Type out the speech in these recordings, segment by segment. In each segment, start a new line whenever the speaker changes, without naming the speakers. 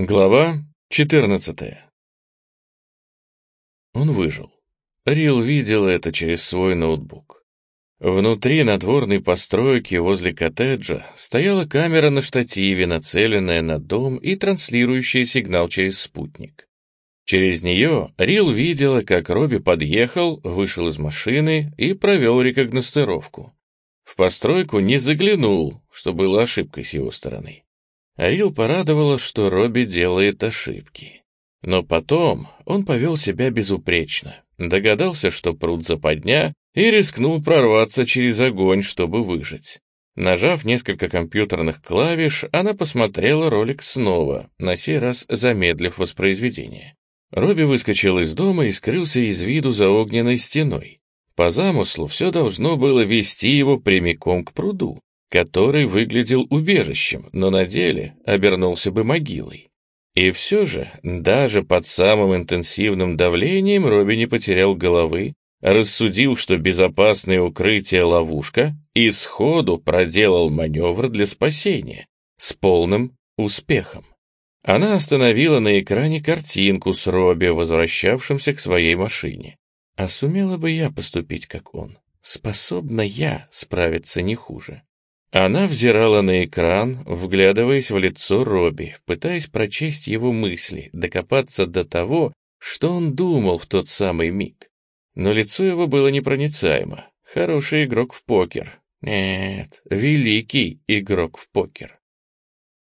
Глава 14 Он выжил. Рил видел это через свой ноутбук. Внутри надворной постройки возле коттеджа стояла камера на штативе, нацеленная на дом и транслирующая сигнал через спутник. Через нее Рил видела, как Робби подъехал, вышел из машины и провел рекогностировку. В постройку не заглянул, что было ошибкой с его стороны. Арил порадовало, что Робби делает ошибки. Но потом он повел себя безупречно, догадался, что пруд западня, и рискнул прорваться через огонь, чтобы выжить. Нажав несколько компьютерных клавиш, она посмотрела ролик снова, на сей раз замедлив воспроизведение. Робби выскочил из дома и скрылся из виду за огненной стеной. По замыслу все должно было вести его прямиком к пруду который выглядел убежищем, но на деле обернулся бы могилой. И все же, даже под самым интенсивным давлением Робби не потерял головы, рассудил, что безопасное укрытие — ловушка, и сходу проделал маневр для спасения с полным успехом. Она остановила на экране картинку с Робби, возвращавшимся к своей машине. А сумела бы я поступить, как он? Способна я справиться не хуже? Она взирала на экран, вглядываясь в лицо Робби, пытаясь прочесть его мысли, докопаться до того, что он думал в тот самый миг. Но лицо его было непроницаемо. Хороший игрок в покер. Нет, великий игрок в покер.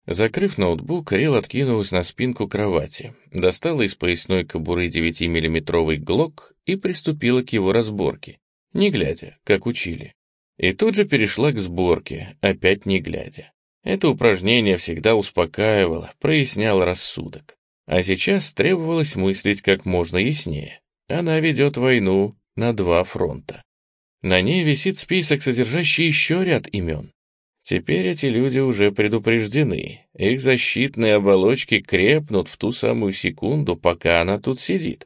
Закрыв ноутбук, Рил откинулась на спинку кровати, достала из поясной кобуры 9-миллиметровый глок и приступила к его разборке, не глядя, как учили. И тут же перешла к сборке, опять не глядя. Это упражнение всегда успокаивало, проясняло рассудок. А сейчас требовалось мыслить как можно яснее. Она ведет войну на два фронта. На ней висит список, содержащий еще ряд имен. Теперь эти люди уже предупреждены. Их защитные оболочки крепнут в ту самую секунду, пока она тут сидит.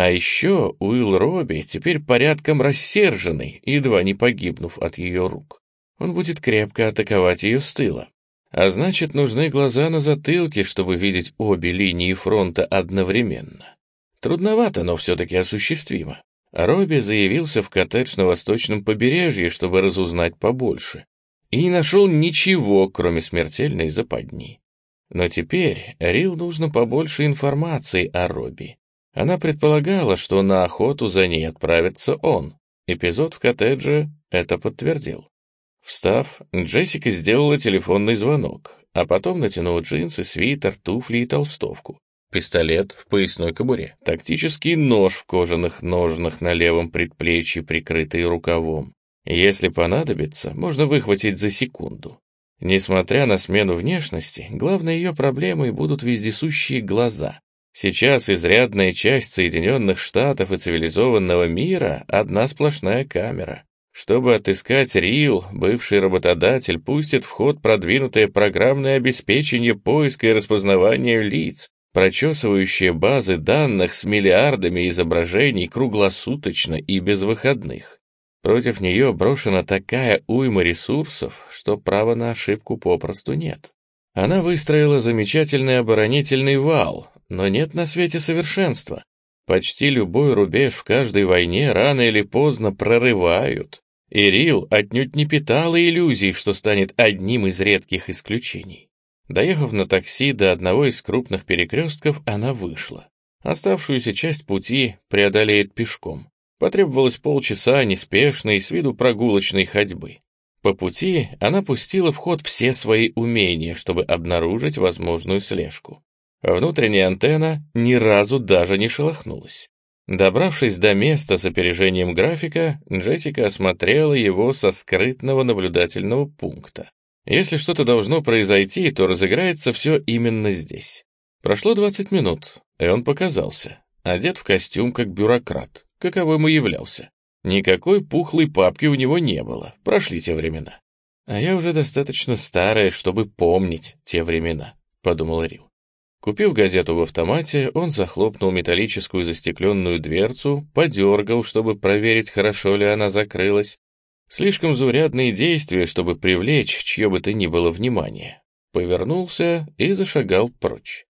А еще Уилл Робби теперь порядком рассерженный, едва не погибнув от ее рук. Он будет крепко атаковать ее с тыла. А значит, нужны глаза на затылке, чтобы видеть обе линии фронта одновременно. Трудновато, но все-таки осуществимо. Робби заявился в коттедж на восточном побережье, чтобы разузнать побольше. И не нашел ничего, кроме смертельной западни. Но теперь Рил нужно побольше информации о Робби. Она предполагала, что на охоту за ней отправится он. Эпизод в коттедже это подтвердил. Встав, Джессика сделала телефонный звонок, а потом натянула джинсы, свитер, туфли и толстовку. Пистолет в поясной кобуре, тактический нож в кожаных ножнах на левом предплечье, прикрытый рукавом. Если понадобится, можно выхватить за секунду. Несмотря на смену внешности, главной ее проблемой будут вездесущие глаза. Сейчас изрядная часть Соединенных Штатов и цивилизованного мира — одна сплошная камера. Чтобы отыскать Рил, бывший работодатель пустит в ход продвинутое программное обеспечение поиска и распознавания лиц, прочесывающее базы данных с миллиардами изображений круглосуточно и без выходных. Против нее брошена такая уйма ресурсов, что права на ошибку попросту нет. Она выстроила замечательный оборонительный вал, но нет на свете совершенства. Почти любой рубеж в каждой войне рано или поздно прорывают. И Рил отнюдь не питала иллюзий, что станет одним из редких исключений. Доехав на такси до одного из крупных перекрестков, она вышла. Оставшуюся часть пути преодолеет пешком. Потребовалось полчаса неспешной, с виду прогулочной ходьбы. По пути она пустила в ход все свои умения, чтобы обнаружить возможную слежку. Внутренняя антенна ни разу даже не шелохнулась. Добравшись до места с опережением графика, Джессика осмотрела его со скрытного наблюдательного пункта. Если что-то должно произойти, то разыграется все именно здесь. Прошло 20 минут, и он показался, одет в костюм как бюрократ, каковым и являлся. Никакой пухлой папки у него не было, прошли те времена. А я уже достаточно старая, чтобы помнить те времена, — подумал Рил. Купив газету в автомате, он захлопнул металлическую застекленную дверцу, подергал, чтобы проверить, хорошо ли она закрылась. Слишком заурядные действия, чтобы привлечь чье бы то ни было внимание. Повернулся и зашагал прочь.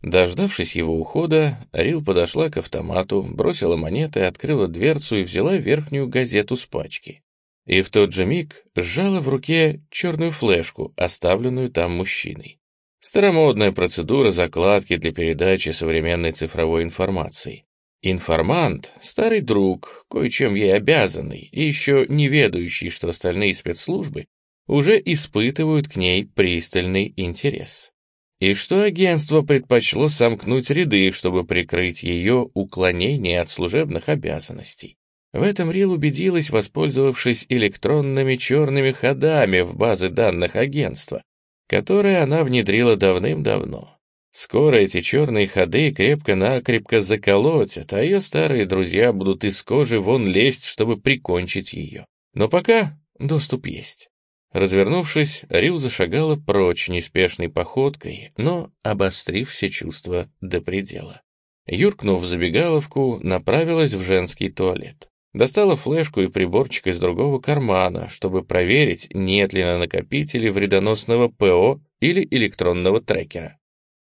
Дождавшись его ухода, Рил подошла к автомату, бросила монеты, открыла дверцу и взяла верхнюю газету с пачки. И в тот же миг сжала в руке черную флешку, оставленную там мужчиной. Старомодная процедура закладки для передачи современной цифровой информации. Информант — старый друг, кое-чем ей обязанный, и еще не ведающий, что остальные спецслужбы уже испытывают к ней пристальный интерес и что агентство предпочло сомкнуть ряды, чтобы прикрыть ее уклонение от служебных обязанностей. В этом Рил убедилась, воспользовавшись электронными черными ходами в базы данных агентства, которые она внедрила давным-давно. Скоро эти черные ходы крепко-накрепко заколотят, а ее старые друзья будут из кожи вон лезть, чтобы прикончить ее. Но пока доступ есть. Развернувшись, Рил зашагала прочь неспешной походкой, но обострив все чувства до предела. Юркнув в забегаловку, направилась в женский туалет. Достала флешку и приборчик из другого кармана, чтобы проверить, нет ли на накопителе вредоносного ПО или электронного трекера.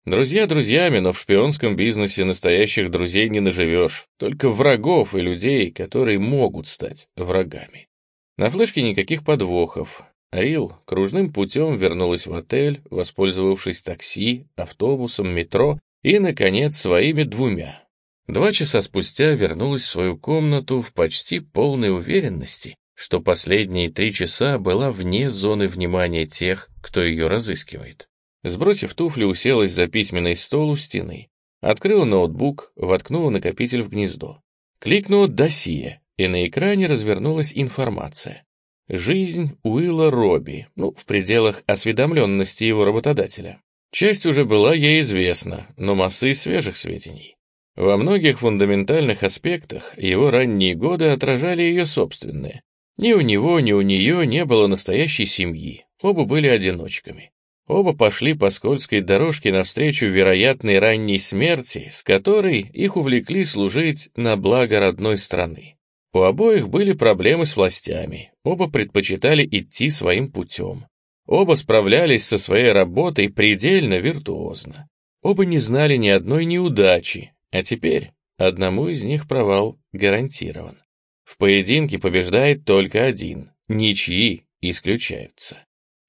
Друзья друзьями, но в шпионском бизнесе настоящих друзей не наживешь, только врагов и людей, которые могут стать врагами. На флешке никаких подвохов, Рил кружным путем вернулась в отель, воспользовавшись такси, автобусом, метро и, наконец, своими двумя. Два часа спустя вернулась в свою комнату в почти полной уверенности, что последние три часа была вне зоны внимания тех, кто ее разыскивает. Сбросив туфли, уселась за письменный стол у стены, открыла ноутбук, воткнула накопитель в гнездо. Кликнула «Досье», и на экране развернулась информация. Жизнь Уилла Робби, ну, в пределах осведомленности его работодателя. Часть уже была ей известна, но массы свежих сведений. Во многих фундаментальных аспектах его ранние годы отражали ее собственные. Ни у него, ни у нее не было настоящей семьи, оба были одиночками. Оба пошли по скользкой дорожке навстречу вероятной ранней смерти, с которой их увлекли служить на благо родной страны. У обоих были проблемы с властями, оба предпочитали идти своим путем. Оба справлялись со своей работой предельно виртуозно. Оба не знали ни одной неудачи, а теперь одному из них провал гарантирован. В поединке побеждает только один, ничьи исключаются.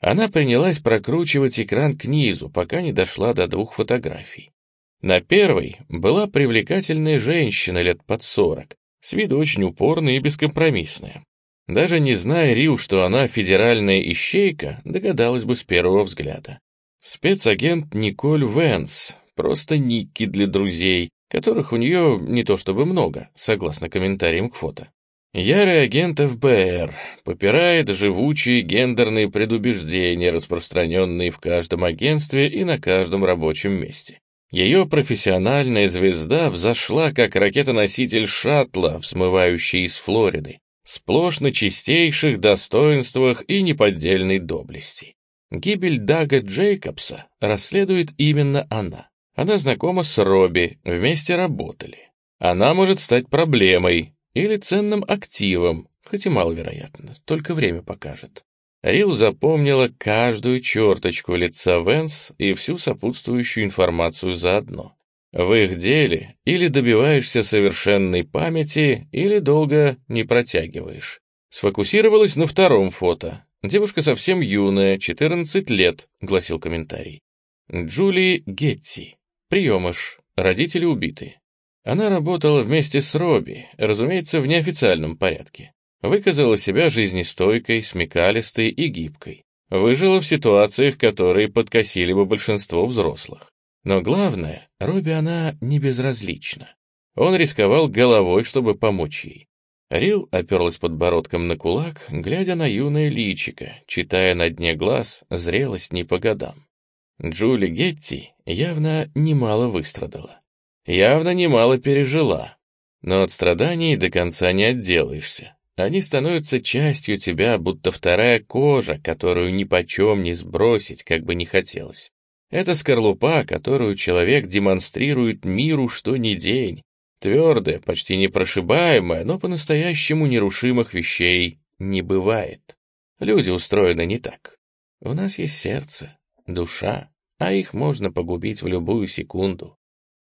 Она принялась прокручивать экран к низу, пока не дошла до двух фотографий. На первой была привлекательная женщина лет под сорок, с виду очень упорная и бескомпромиссная. Даже не зная Рил, что она федеральная ищейка, догадалась бы с первого взгляда. Спецагент Николь Венс, просто Никки для друзей, которых у нее не то чтобы много, согласно комментариям к фото. Ярый агент ФБР попирает живучие гендерные предубеждения, распространенные в каждом агентстве и на каждом рабочем месте. Ее профессиональная звезда взошла, как ракетоноситель шаттла, взмывающий из Флориды, сплошь на чистейших достоинствах и неподдельной доблести. Гибель Дага Джейкобса расследует именно она. Она знакома с Робби, вместе работали. Она может стать проблемой или ценным активом, хоть и маловероятно, только время покажет. Рил запомнила каждую черточку лица Венс и всю сопутствующую информацию заодно. В их деле или добиваешься совершенной памяти, или долго не протягиваешь. Сфокусировалась на втором фото. Девушка совсем юная, 14 лет, гласил комментарий. Джули Гетти. Приемыш. Родители убиты. Она работала вместе с Робби, разумеется, в неофициальном порядке. Выказала себя жизнестойкой, смекалистой и гибкой. Выжила в ситуациях, которые подкосили бы большинство взрослых. Но главное, Робби она не безразлична. Он рисковал головой, чтобы помочь ей. Рил оперлась подбородком на кулак, глядя на юное личико, читая на дне глаз зрелость не по годам. Джули Гетти явно немало выстрадала. Явно немало пережила. Но от страданий до конца не отделаешься. Они становятся частью тебя, будто вторая кожа, которую ни почем не сбросить, как бы не хотелось. Это скорлупа, которую человек демонстрирует миру что ни день. Твердая, почти непрошибаемая, но по-настоящему нерушимых вещей не бывает. Люди устроены не так. У нас есть сердце, душа, а их можно погубить в любую секунду.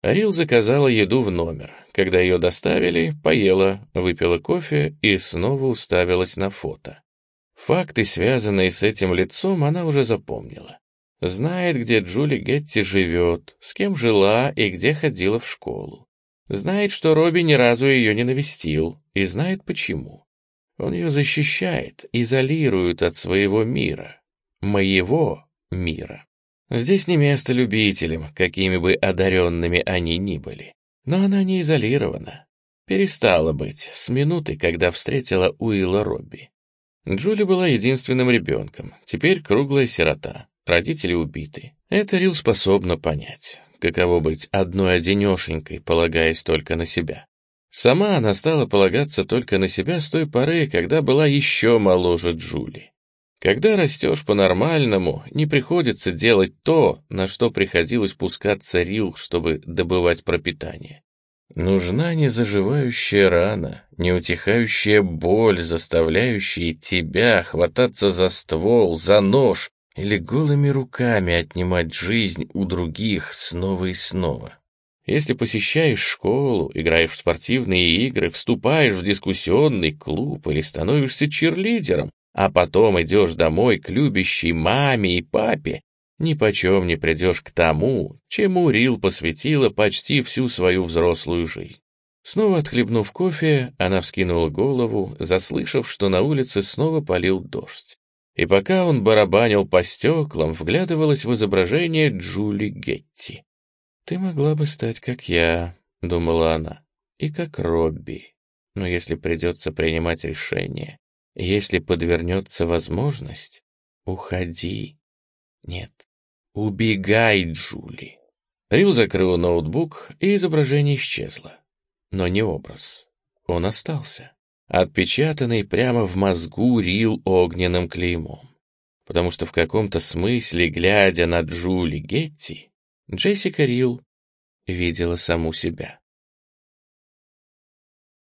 Рил заказала еду в номер. Когда ее доставили, поела, выпила кофе и снова уставилась на фото. Факты, связанные с этим лицом, она уже запомнила. Знает, где Джули Гетти живет, с кем жила и где ходила в школу. Знает, что Робби ни разу ее не навестил, и знает почему. Он ее защищает, изолирует от своего мира. Моего мира. Здесь не место любителям, какими бы одаренными они ни были. Но она не изолирована. Перестала быть с минуты, когда встретила Уилла Робби. Джули была единственным ребенком, теперь круглая сирота, родители убиты. Это Рил способна понять, каково быть одной одинешенькой, полагаясь только на себя. Сама она стала полагаться только на себя с той поры, когда была еще моложе Джули. Когда растешь по-нормальному, не приходится делать то, на что приходилось пускаться Рил, чтобы добывать пропитание. Нужна незаживающая рана, неутихающая боль, заставляющая тебя хвататься за ствол, за нож или голыми руками отнимать жизнь у других снова и снова. Если посещаешь школу, играешь в спортивные игры, вступаешь в дискуссионный клуб или становишься черлидером, а потом идешь домой к любящей маме и папе, ни почем не придешь к тому, чему Рил посвятила почти всю свою взрослую жизнь. Снова отхлебнув кофе, она вскинула голову, заслышав, что на улице снова полил дождь. И пока он барабанил по стеклам, вглядывалась в изображение Джули Гетти. «Ты могла бы стать как я», — думала она, — «и как Робби. Но если придется принимать решение, если подвернется возможность, уходи. Нет, убегай, Джули. Рил закрыл ноутбук, и изображение исчезло. Но не образ. Он остался. Отпечатанный прямо в мозгу Рил огненным клеймом. Потому что в каком-то смысле, глядя на Джули Гетти, Джессика Рил видела саму себя.